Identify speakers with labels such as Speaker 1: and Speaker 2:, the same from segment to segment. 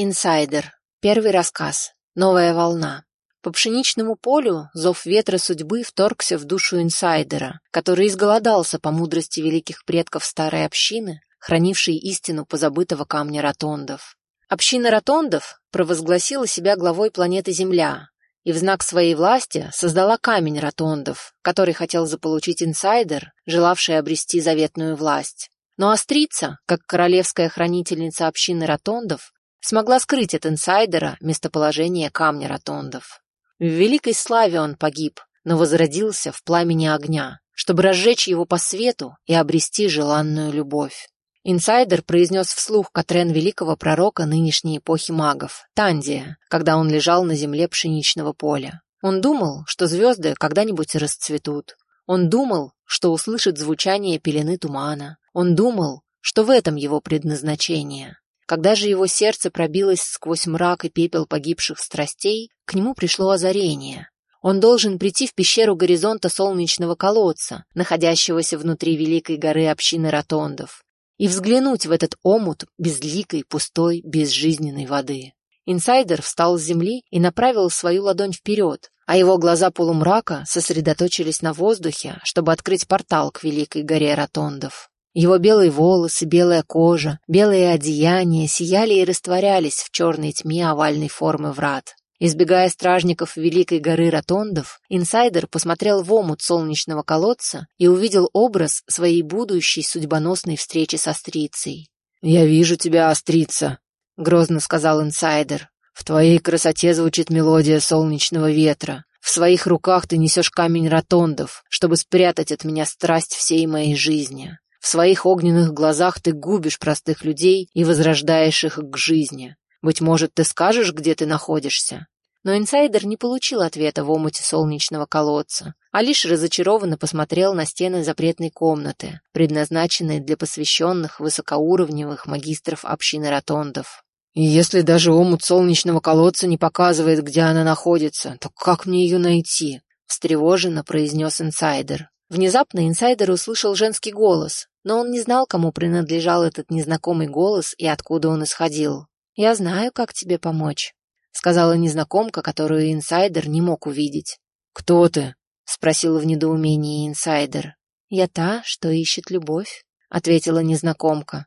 Speaker 1: Инсайдер. Первый рассказ. Новая волна. По пшеничному полю зов ветра судьбы вторгся в душу инсайдера, который изголодался по мудрости великих предков старой общины, хранившей истину позабытого камня ротондов. Община ротондов провозгласила себя главой планеты Земля и в знак своей власти создала камень ротондов, который хотел заполучить инсайдер, желавший обрести заветную власть. Но Острица, как королевская хранительница общины ротондов, смогла скрыть от инсайдера местоположение камня ротондов. В великой славе он погиб, но возродился в пламени огня, чтобы разжечь его по свету и обрести желанную любовь. Инсайдер произнес вслух Катрен великого пророка нынешней эпохи магов, Тандия, когда он лежал на земле пшеничного поля. Он думал, что звезды когда-нибудь расцветут. Он думал, что услышит звучание пелены тумана. Он думал, что в этом его предназначение. Когда же его сердце пробилось сквозь мрак и пепел погибших страстей, к нему пришло озарение. Он должен прийти в пещеру горизонта солнечного колодца, находящегося внутри великой горы общины ротондов, и взглянуть в этот омут безликой, пустой, безжизненной воды. Инсайдер встал с земли и направил свою ладонь вперед, а его глаза полумрака сосредоточились на воздухе, чтобы открыть портал к великой горе ротондов. Его белые волосы, белая кожа, белые одеяния сияли и растворялись в черной тьме овальной формы врат. Избегая стражников Великой горы Ротондов, инсайдер посмотрел в омут солнечного колодца и увидел образ своей будущей судьбоносной встречи с Астрицей. «Я вижу тебя, Астрица», — грозно сказал инсайдер. «В твоей красоте звучит мелодия солнечного ветра. В своих руках ты несешь камень Ротондов, чтобы спрятать от меня страсть всей моей жизни. В своих огненных глазах ты губишь простых людей и возрождаешь их к жизни. Быть может, ты скажешь, где ты находишься?» Но инсайдер не получил ответа в омуте солнечного колодца, а лишь разочарованно посмотрел на стены запретной комнаты, предназначенной для посвященных высокоуровневых магистров общины ротондов. «И если даже омут солнечного колодца не показывает, где она находится, то как мне ее найти?» — встревоженно произнес инсайдер. Внезапно инсайдер услышал женский голос, но он не знал, кому принадлежал этот незнакомый голос и откуда он исходил. «Я знаю, как тебе помочь», — сказала незнакомка, которую инсайдер не мог увидеть. «Кто ты?» — спросил в недоумении инсайдер. «Я та, что ищет любовь», — ответила незнакомка.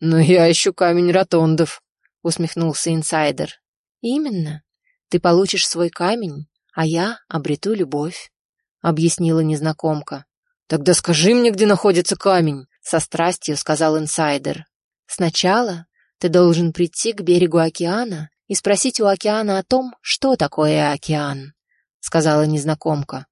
Speaker 1: «Но я ищу камень ротондов», — усмехнулся инсайдер. «Именно. Ты получишь свой камень, а я обрету любовь». — объяснила незнакомка. «Тогда скажи мне, где находится камень», — со страстью сказал инсайдер. «Сначала ты должен прийти к берегу океана и спросить у океана о том, что такое океан», — сказала незнакомка.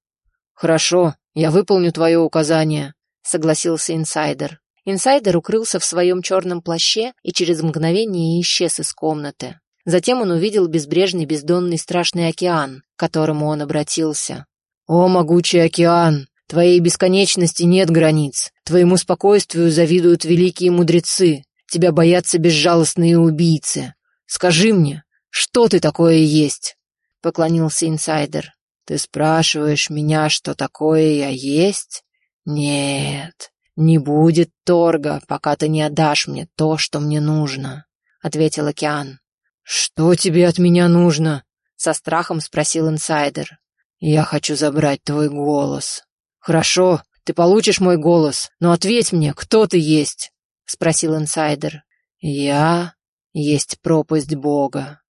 Speaker 1: «Хорошо, я выполню твое указание», — согласился инсайдер. Инсайдер укрылся в своем черном плаще и через мгновение исчез из комнаты. Затем он увидел безбрежный бездонный страшный океан, к которому он обратился. «О, могучий океан! Твоей бесконечности нет границ. Твоему спокойствию завидуют великие мудрецы. Тебя боятся безжалостные убийцы. Скажи мне, что ты такое есть?» Поклонился инсайдер. «Ты спрашиваешь меня, что такое я есть? Нет, не будет торга, пока ты не отдашь мне то, что мне нужно», — ответил океан. «Что тебе от меня нужно?» — со страхом спросил инсайдер. «Я хочу забрать твой голос». «Хорошо, ты получишь мой голос, но ответь мне, кто ты есть?» — спросил инсайдер. «Я есть пропасть Бога».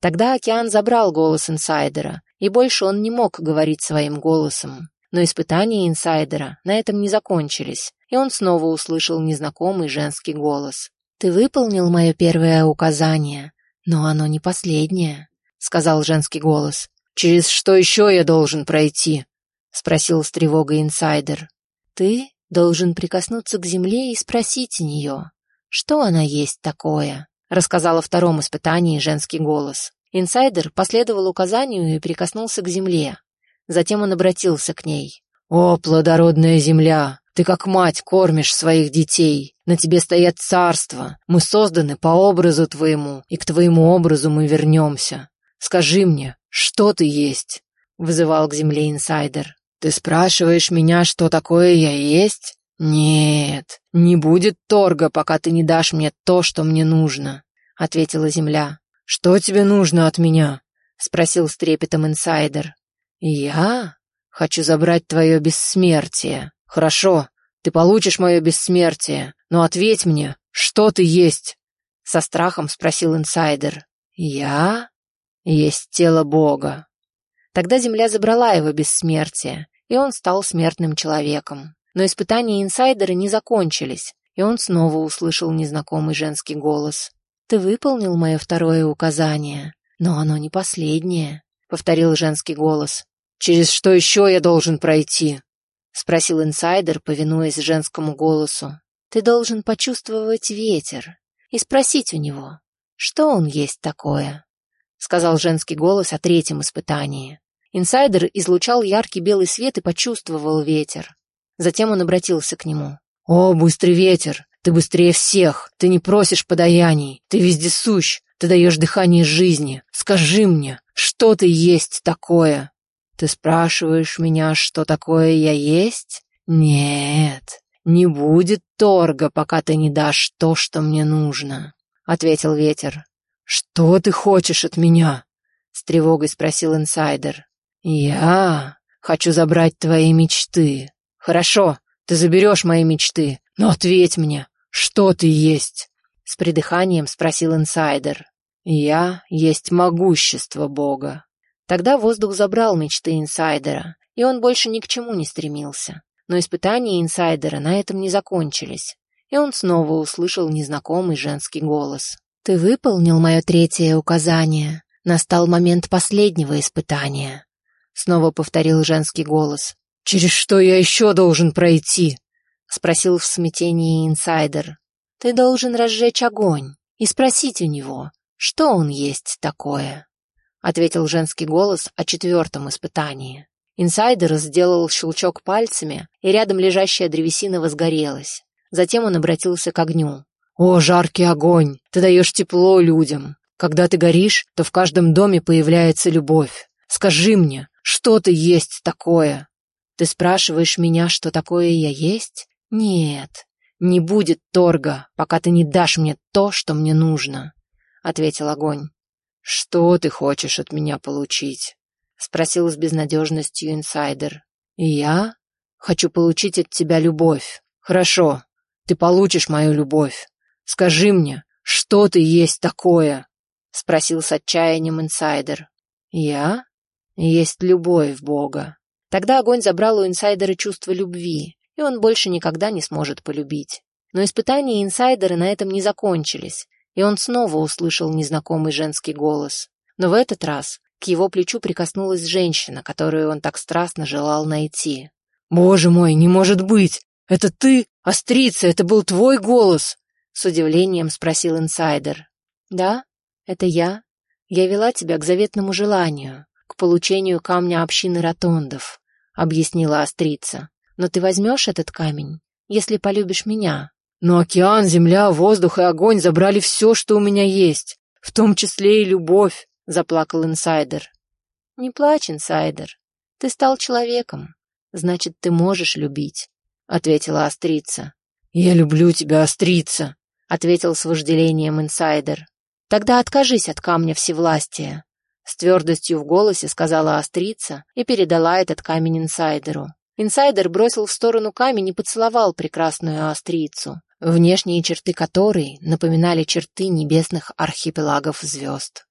Speaker 1: Тогда океан забрал голос инсайдера, и больше он не мог говорить своим голосом. Но испытания инсайдера на этом не закончились, и он снова услышал незнакомый женский голос. «Ты выполнил мое первое указание, но оно не последнее», — сказал женский голос. «Через что еще я должен пройти?» — спросил с тревогой инсайдер. «Ты должен прикоснуться к земле и спросить у нее, что она есть такое», — рассказал о втором испытании женский голос. Инсайдер последовал указанию и прикоснулся к земле. Затем он обратился к ней. «О, плодородная земля! Ты как мать кормишь своих детей. На тебе стоят царства. Мы созданы по образу твоему, и к твоему образу мы вернемся. Скажи мне, что ты есть?» — вызывал к земле инсайдер. «Ты спрашиваешь меня, что такое я есть? Нет, не будет торга, пока ты не дашь мне то, что мне нужно», — ответила земля. «Что тебе нужно от меня?» — спросил с трепетом инсайдер. «Я хочу забрать твое бессмертие. Хорошо, ты получишь мое бессмертие, но ответь мне, что ты есть?» Со страхом спросил инсайдер. «Я есть тело Бога». Тогда земля забрала его бессмертие, и он стал смертным человеком. Но испытания инсайдера не закончились, и он снова услышал незнакомый женский голос. «Ты выполнил мое второе указание, но оно не последнее», — повторил женский голос. «Через что еще я должен пройти?» — спросил инсайдер, повинуясь женскому голосу. «Ты должен почувствовать ветер и спросить у него, что он есть такое», — сказал женский голос о третьем испытании. Инсайдер излучал яркий белый свет и почувствовал ветер. Затем он обратился к нему. «О, быстрый ветер! Ты быстрее всех, ты не просишь подаяний, ты вездесущ, ты даешь дыхание жизни. Скажи мне, что ты есть такое? Ты спрашиваешь меня, что такое я есть? Нет, не будет торга, пока ты не дашь то, что мне нужно, — ответил ветер. Что ты хочешь от меня? — с тревогой спросил инсайдер. Я хочу забрать твои мечты. Хорошо, ты заберешь мои мечты, но ответь мне, что ты есть?» С придыханием спросил инсайдер. «Я есть могущество Бога». Тогда воздух забрал мечты инсайдера, и он больше ни к чему не стремился. Но испытания инсайдера на этом не закончились, и он снова услышал незнакомый женский голос. «Ты выполнил мое третье указание. Настал момент последнего испытания», — снова повторил женский голос. «Через что я еще должен пройти?» — спросил в смятении инсайдер. «Ты должен разжечь огонь и спросить у него, что он есть такое», — ответил женский голос о четвертом испытании. Инсайдер сделал щелчок пальцами, и рядом лежащая древесина возгорелась. Затем он обратился к огню. «О, жаркий огонь! Ты даешь тепло людям. Когда ты горишь, то в каждом доме появляется любовь. Скажи мне, что ты есть такое?» «Ты спрашиваешь меня, что такое я есть? «Нет, не будет торга, пока ты не дашь мне то, что мне нужно», — ответил огонь. «Что ты хочешь от меня получить?» — спросил с безнадежностью инсайдер. «Я хочу получить от тебя любовь. Хорошо, ты получишь мою любовь. Скажи мне, что ты есть такое?» — спросил с отчаянием инсайдер. «Я? Есть любовь Бога». Тогда огонь забрал у инсайдера чувство любви, и он больше никогда не сможет полюбить. Но испытания инсайдера на этом не закончились, и он снова услышал незнакомый женский голос. Но в этот раз к его плечу прикоснулась женщина, которую он так страстно желал найти. «Боже мой, не может быть! Это ты? Острица, это был твой голос!» С удивлением спросил инсайдер. «Да, это я. Я вела тебя к заветному желанию, к получению камня общины ротондов», — объяснила Острица. Но ты возьмешь этот камень, если полюбишь меня. Но океан, земля, воздух и огонь забрали все, что у меня есть, в том числе и любовь, — заплакал инсайдер. Не плачь, инсайдер. Ты стал человеком. Значит, ты можешь любить, — ответила Острица. Я люблю тебя, Острица, — ответил с вожделением инсайдер. Тогда откажись от камня всевластия. С твердостью в голосе сказала Острица и передала этот камень инсайдеру. Инсайдер бросил в сторону камень и поцеловал прекрасную острицу, внешние черты которой напоминали черты небесных архипелагов звезд.